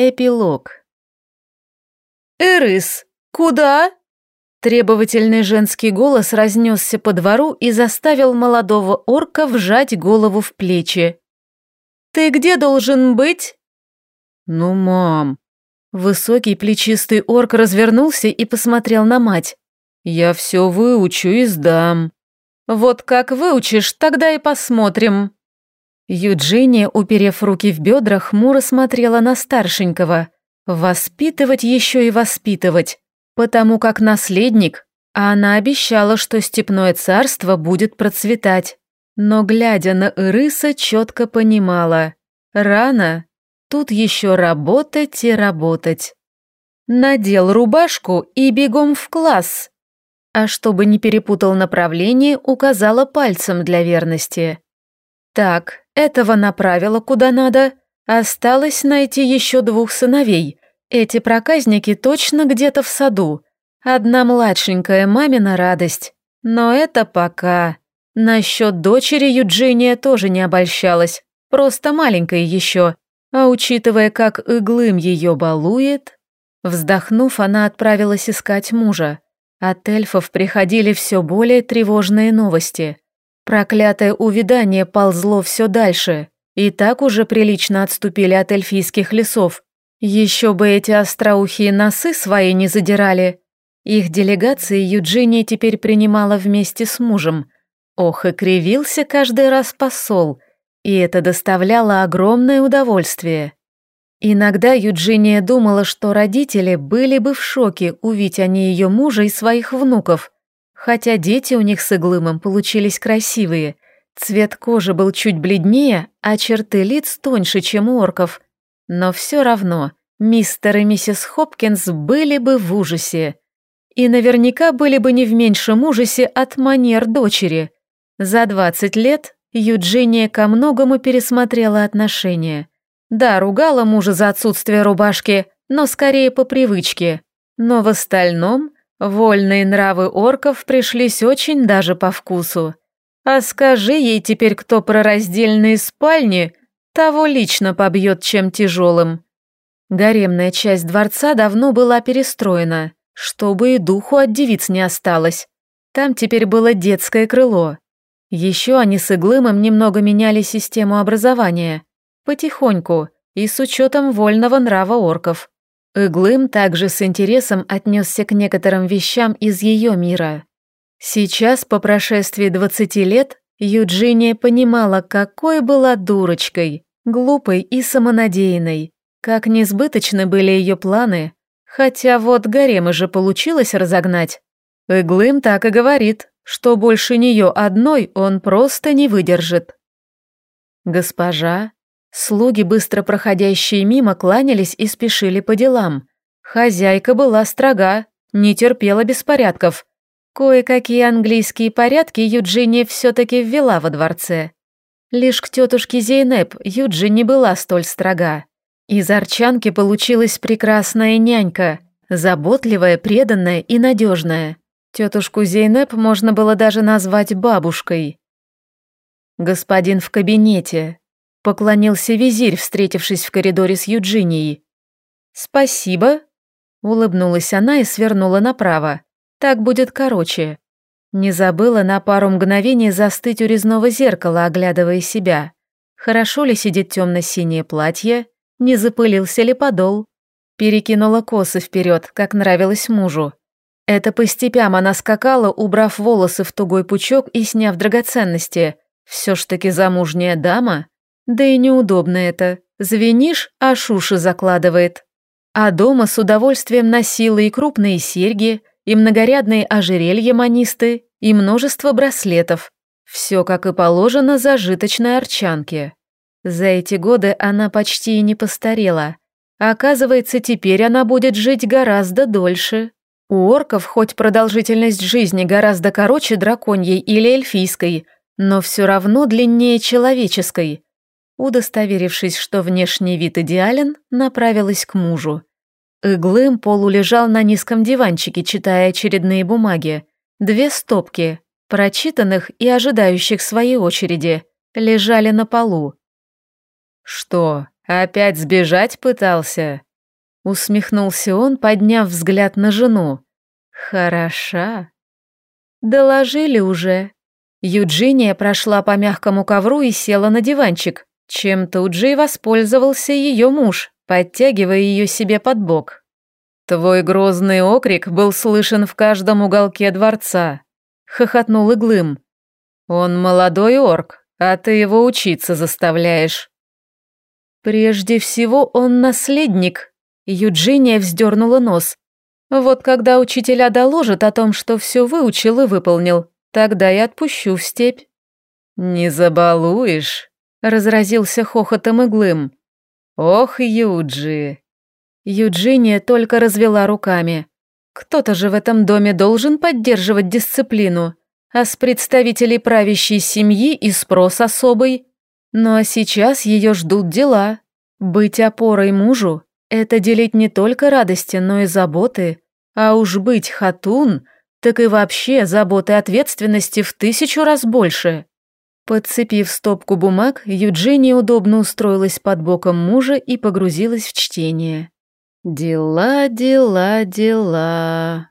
Эпилог. «Эрис, куда?» Требовательный женский голос разнесся по двору и заставил молодого орка вжать голову в плечи. «Ты где должен быть?» «Ну, мам...» Высокий плечистый орк развернулся и посмотрел на мать. «Я все выучу и сдам». «Вот как выучишь, тогда и посмотрим». Юджиния, уперев руки в бедра, хмуро смотрела на старшенького. Воспитывать еще и воспитывать, потому как наследник, а она обещала, что степное царство будет процветать. Но, глядя на Ирыса, четко понимала. Рано. Тут еще работать и работать. Надел рубашку и бегом в класс. А чтобы не перепутал направление, указала пальцем для верности. Так, этого направила куда надо. Осталось найти еще двух сыновей. Эти проказники точно где-то в саду. Одна младшенькая мамина радость. Но это пока. Насчет дочери Юджиния тоже не обольщалась. Просто маленькая еще. А учитывая, как Иглым ее балует... Вздохнув, она отправилась искать мужа. От эльфов приходили все более тревожные новости. Проклятое увядание ползло все дальше, и так уже прилично отступили от эльфийских лесов. Еще бы эти остроухие носы свои не задирали. Их делегации Юджиния теперь принимала вместе с мужем. Ох, и кривился каждый раз посол, и это доставляло огромное удовольствие. Иногда Юджиния думала, что родители были бы в шоке, увидеть они ее мужа и своих внуков – Хотя дети у них с Иглымом получились красивые. Цвет кожи был чуть бледнее, а черты лиц тоньше, чем у орков. Но все равно мистер и миссис Хопкинс были бы в ужасе. И наверняка были бы не в меньшем ужасе от манер дочери. За 20 лет Юджиния ко многому пересмотрела отношения. Да, ругала мужа за отсутствие рубашки, но скорее по привычке. Но в остальном Вольные нравы орков пришлись очень даже по вкусу. А скажи ей теперь кто про раздельные спальни, того лично побьет чем тяжелым. Гаремная часть дворца давно была перестроена, чтобы и духу от девиц не осталось. Там теперь было детское крыло. Еще они с Иглымом немного меняли систему образования. Потихоньку и с учетом вольного нрава орков. Иглым также с интересом отнесся к некоторым вещам из ее мира. Сейчас, по прошествии 20 лет, Юджиния понимала, какой была дурочкой, глупой и самонадеянной, как несбыточны были ее планы, хотя вот гаремы же получилось разогнать. Иглым так и говорит, что больше нее одной он просто не выдержит. Госпожа, Слуги, быстро проходящие мимо, кланялись и спешили по делам. Хозяйка была строга, не терпела беспорядков. Кое-какие английские порядки Юджиния все-таки ввела во дворце. Лишь к тетушке Зейнеп Юджи не была столь строга. Из арчанки получилась прекрасная нянька, заботливая, преданная и надежная. Тетушку Зейнеп можно было даже назвать бабушкой. Господин в кабинете, Поклонился визирь, встретившись в коридоре с Юджинией. «Спасибо», — улыбнулась она и свернула направо. «Так будет короче». Не забыла на пару мгновений застыть у резного зеркала, оглядывая себя. Хорошо ли сидит темно-синее платье? Не запылился ли подол? Перекинула косы вперед, как нравилось мужу. Это по степям она скакала, убрав волосы в тугой пучок и сняв драгоценности. Все ж таки замужняя дама. Да и неудобно это. Звенишь, а шуши закладывает. А дома с удовольствием носила и крупные серьги, и многорядные ожерелья манисты, и множество браслетов. Все, как и положено, зажиточной арчанке. За эти годы она почти и не постарела. Оказывается, теперь она будет жить гораздо дольше. У орков хоть продолжительность жизни гораздо короче драконьей или эльфийской, но все равно длиннее человеческой – Удостоверившись, что внешний вид идеален, направилась к мужу. Иглым полулежал на низком диванчике, читая очередные бумаги. Две стопки, прочитанных и ожидающих своей очереди, лежали на полу. «Что, опять сбежать пытался?» Усмехнулся он, подняв взгляд на жену. Хороша. Доложили уже. Юджиния прошла по мягкому ковру и села на диванчик, чем тут же и воспользовался ее муж, подтягивая ее себе под бок. «Твой грозный окрик был слышен в каждом уголке дворца», — хохотнул Иглым. «Он молодой орк, а ты его учиться заставляешь». «Прежде всего он наследник», — Юджиния вздернула нос. «Вот когда учителя доложат о том, что все выучил и выполнил, тогда я отпущу в степь». «Не забалуешь», — разразился хохотом Иглым. «Ох, Юджи!» Юджиния только развела руками. Кто-то же в этом доме должен поддерживать дисциплину, а с представителей правящей семьи и спрос особый. Ну а сейчас ее ждут дела. Быть опорой мужу – это делить не только радости, но и заботы. А уж быть хатун – так и вообще заботы и ответственности в тысячу раз больше. Подцепив стопку бумаг, Юджиния удобно устроилась под боком мужа и погрузилась в чтение. «Дела, дела, дела...»